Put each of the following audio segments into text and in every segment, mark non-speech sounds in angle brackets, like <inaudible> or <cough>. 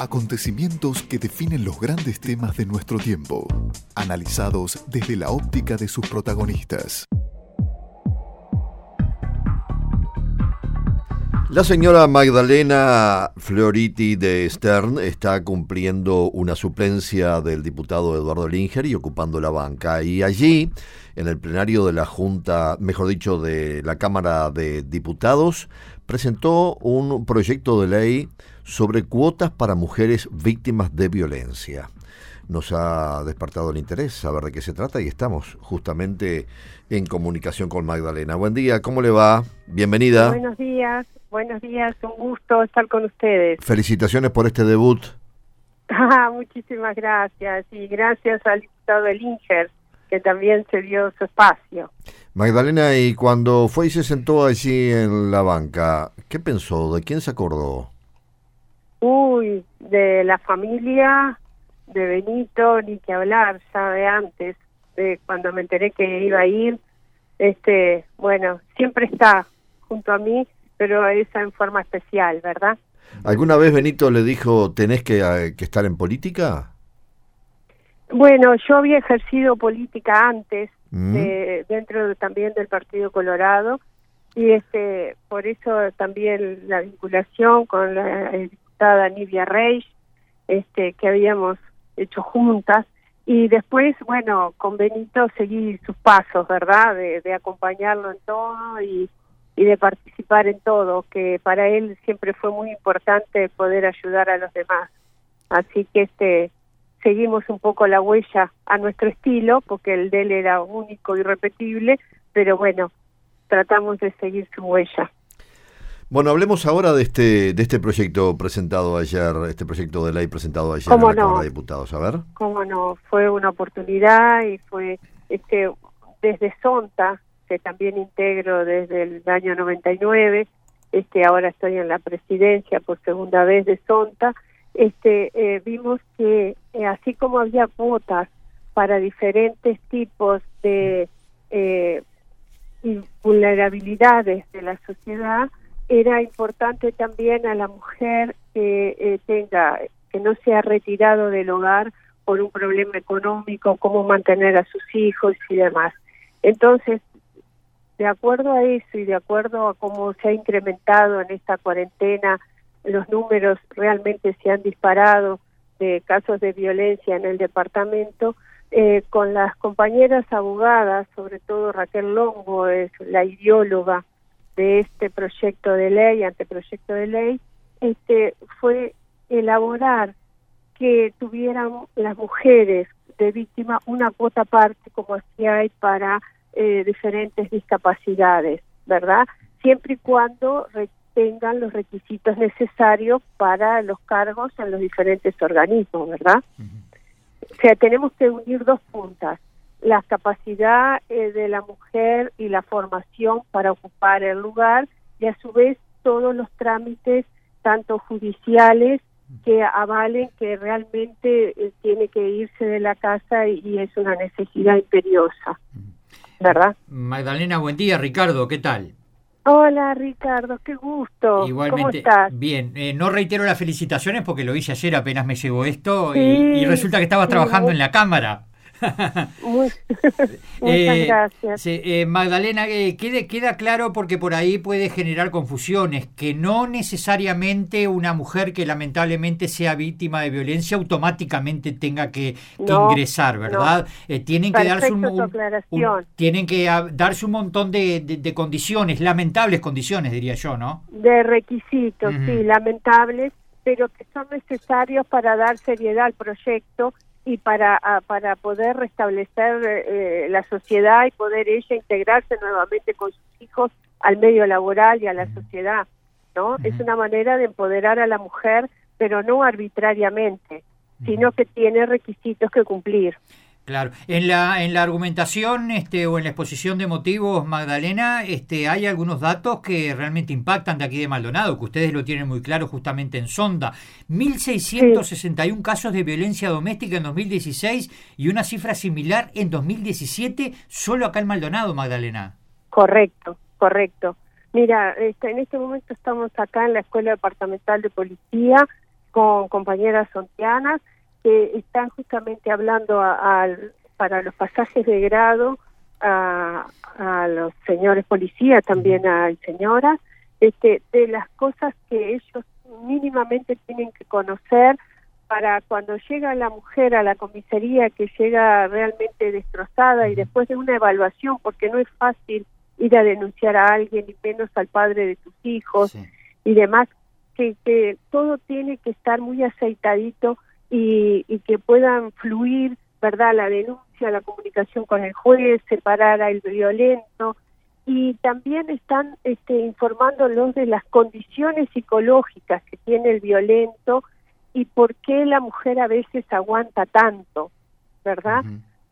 Acontecimientos que definen los grandes temas de nuestro tiempo, analizados desde la óptica de sus protagonistas. La señora Magdalena Floriti de Stern está cumpliendo una suplencia del diputado Eduardo Linger y ocupando la banca. Y allí, en el plenario de la Junta, mejor dicho, de la Cámara de Diputados, presentó un proyecto de ley sobre cuotas para mujeres víctimas de violencia. Nos ha despertado el interés saber de qué se trata y estamos justamente en comunicación con Magdalena. Buen día, ¿cómo le va? Bienvenida. Buenos días, buenos días, un gusto estar con ustedes. Felicitaciones por este debut. <laughs> Ah, muchísimas gracias y gracias al diputado Elinger que también se dio su espacio. Magdalena, y cuando fue y se sentó allí en la banca, ¿qué pensó? ¿De quién se acordó? Uy, de la familia de Benito, ni que hablar, ya de antes, de cuando me enteré que iba a ir, este, bueno, siempre está junto a mí, pero esa en forma especial, ¿verdad? ¿Alguna vez Benito le dijo, tenés que, eh, que estar en política? Bueno, yo había ejercido política antes, mm. dentro también del Partido Colorado, y este por eso también la vinculación con la diputada Nivia Reis, este, que habíamos hecho juntas, y después, bueno, con Benito seguí sus pasos, ¿verdad? De, acompañarlo en todo y, y de participar en todo, que para él siempre fue muy importante poder ayudar a los demás. Así que este seguimos un poco la huella a nuestro estilo, porque el de él era único y repetible, pero bueno, tratamos de seguir su huella. Bueno, hablemos ahora de este de este proyecto presentado ayer, este proyecto de ley presentado ayer en la Cámara de Diputados. A ver. Cómo no, fue una oportunidad y fue este desde Sonta, que también integro desde el año 99, este ahora estoy en la presidencia por segunda vez de Sonta, este eh, vimos que eh, así como había cuotas para diferentes tipos de eh, vulnerabilidades de la sociedad, era importante también a la mujer que tenga que no sea retirado del hogar por un problema económico, cómo mantener a sus hijos y demás. Entonces, de acuerdo a eso y de acuerdo a cómo se ha incrementado en esta cuarentena los números realmente se han disparado de casos de violencia en el departamento, eh, con las compañeras abogadas, sobre todo Raquel Longo es la ideóloga de este proyecto de ley, anteproyecto de ley, este fue elaborar que tuvieran las mujeres de víctima una cuota parte como así hay para eh, diferentes discapacidades, ¿verdad? Siempre y cuando tengan los requisitos necesarios para los cargos en los diferentes organismos, ¿verdad? O sea, tenemos que unir dos puntas, la capacidad eh, de la mujer y la formación para ocupar el lugar y a su vez todos los trámites, tanto judiciales, que avalen que realmente eh, tiene que irse de la casa y, es una necesidad imperiosa, ¿verdad? Magdalena, buen día. Ricardo, ¿qué tal? Hola Ricardo, qué gusto. Igualmente, ¿Cómo estás? bien. Eh, no reitero las felicitaciones porque lo hice ayer, apenas me llegó esto y, resulta que estabas trabajando en la cámara. <laughs> muchas eh, gracias. Eh, Magdalena, eh, queda claro porque por ahí puede generar confusiones, que no necesariamente una mujer que lamentablemente sea víctima de violencia automáticamente tenga que, ingresar, ¿verdad? tienen que darse un, tienen que darse un montón de, condiciones, lamentables condiciones, diría yo, ¿no? De requisitos, sí, lamentables, pero que son necesarios para dar seriedad al proyecto y para, para poder restablecer eh, la sociedad y poder ella integrarse nuevamente con sus hijos al medio laboral y a la sociedad, ¿no? Es una manera de empoderar a la mujer, pero no arbitrariamente, sino que tiene requisitos que cumplir. Claro. En la, en la argumentación este, o en la exposición de motivos, Magdalena, este, hay algunos datos que realmente impactan de aquí de Maldonado, que ustedes lo tienen muy claro justamente en Sonda. 1.661 casos de violencia doméstica en 2016 y una cifra similar en 2017, solo acá en Maldonado, Magdalena. Correcto, correcto. Mira, este, en este momento estamos acá en la Escuela Departamental de Policía con compañeras sontianas que están justamente hablando a, para los pasajes de grado a, a los señores policías, también a señoras, este, de las cosas que ellos mínimamente tienen que conocer para cuando llega la mujer a la comisaría que llega realmente destrozada y después de una evaluación, porque no es fácil ir a denunciar a alguien y menos al padre de tus hijos y demás, que, que todo tiene que estar muy aceitadito y, y que puedan fluir, ¿verdad? La denuncia, la comunicación con el juez, separar al violento, y también están este, informándolos de las condiciones psicológicas que tiene el violento y por qué la mujer a veces aguanta tanto, ¿verdad?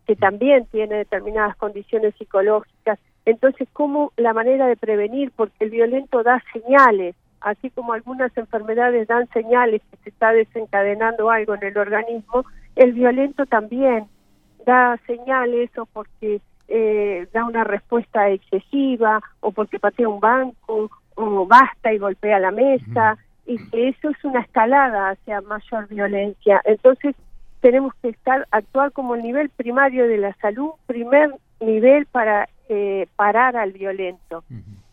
Que también tiene determinadas condiciones psicológicas. Entonces, ¿cómo la manera de prevenir? Porque el violento da señales, así como algunas enfermedades dan señales que se está desencadenando algo en el organismo, el violento también da señales o porque eh, da una respuesta excesiva o porque patea un banco o basta y golpea la mesa y que eso es una escalada hacia mayor violencia. Entonces tenemos que estar actuar como el nivel primario de la salud, primer nivel para eh, parar al violento,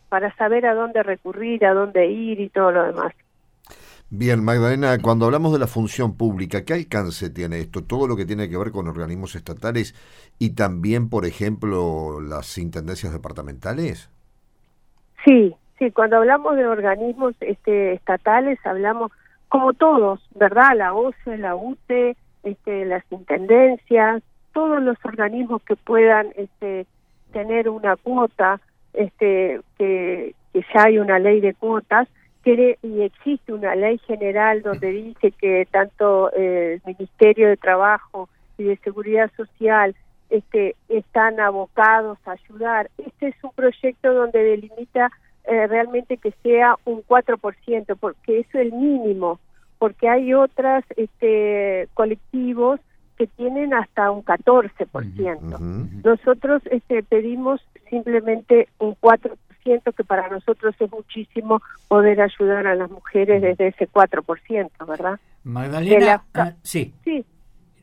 para saber a dónde recurrir, a dónde ir y todo lo demás. Bien, Magdalena, cuando hablamos de la función pública, ¿qué alcance tiene esto? Todo lo que tiene que ver con organismos estatales y también, por ejemplo, las intendencias departamentales. Sí, sí, cuando hablamos de organismos este, estatales hablamos como todos, ¿verdad? La OCE, la UTE, este, las intendencias, todos los organismos que puedan este, tener una cuota, este, que, que ya hay una ley de cuotas, y existe una ley general donde dice que tanto eh, el Ministerio de Trabajo y de Seguridad Social este, están abocados a ayudar. Este es un proyecto donde delimita eh, realmente que sea un 4%, porque eso es el mínimo, porque hay otros este, colectivos que tienen hasta un 14%. Nosotros este, pedimos simplemente un 4% que para nosotros es muchísimo poder ayudar a las mujeres desde ese 4%, ¿verdad? Magdalena, ah, sí. Sí,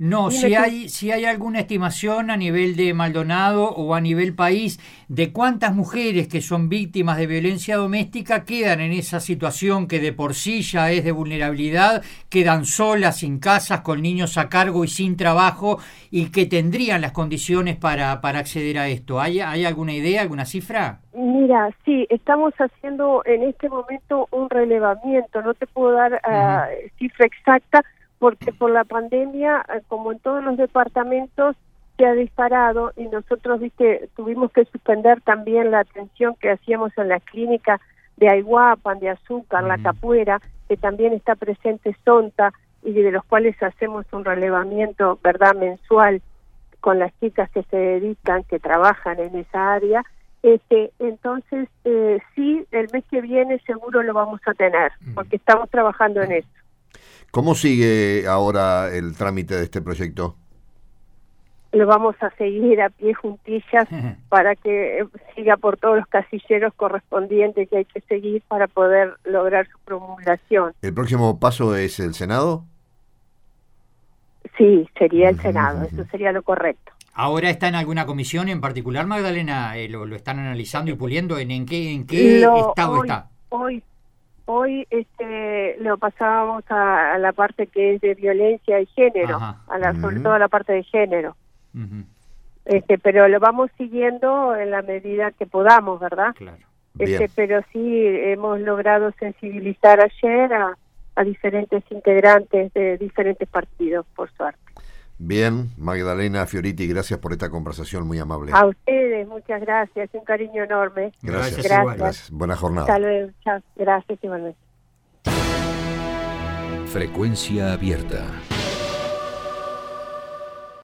no, si hay, si hay alguna estimación a nivel de Maldonado o a nivel país de cuántas mujeres que son víctimas de violencia doméstica quedan en esa situación que de por sí ya es de vulnerabilidad, quedan solas, sin casas, con niños a cargo y sin trabajo y que tendrían las condiciones para, para acceder a esto. ¿Hay, ¿Hay alguna idea, alguna cifra? Mira, sí, estamos haciendo en este momento un relevamiento, no te puedo dar ah, cifra exacta, porque por la pandemia, eh, como en todos los departamentos, se ha disparado y nosotros, viste, tuvimos que suspender también la atención que hacíamos en la clínica de Aiguapan, de Azúcar, La Capuera, que también está presente Sonta y de los cuales hacemos un relevamiento, ¿verdad?, mensual con las chicas que se dedican, que trabajan en esa área. Este, entonces, eh, sí, el mes que viene seguro lo vamos a tener, porque estamos trabajando en eso. ¿Cómo sigue ahora el trámite de este proyecto? Lo vamos a seguir a pie juntillas para que siga por todos los casilleros correspondientes que hay que seguir para poder lograr su promulgación. ¿El próximo paso es el Senado? Sí, sería el Senado, eso sería lo correcto. ¿Ahora está en alguna comisión en particular, Magdalena? Eh, lo, están analizando y puliendo? ¿En, en qué, en qué estado está? Hoy Hoy este, lo pasábamos a, la parte que es de violencia y género, a la, sobre todo a la parte de género. este, pero lo vamos siguiendo en la medida que podamos, ¿verdad? Claro. Este, pero sí hemos logrado sensibilizar ayer a, a diferentes integrantes de diferentes partidos, por suerte. Bien, Magdalena Fioriti, gracias por esta conversación muy amable. A ustedes, muchas gracias, un cariño enorme. Gracias, gracias. Buena jornada. Hasta luego, chao. Gracias igualmente. Frecuencia abierta.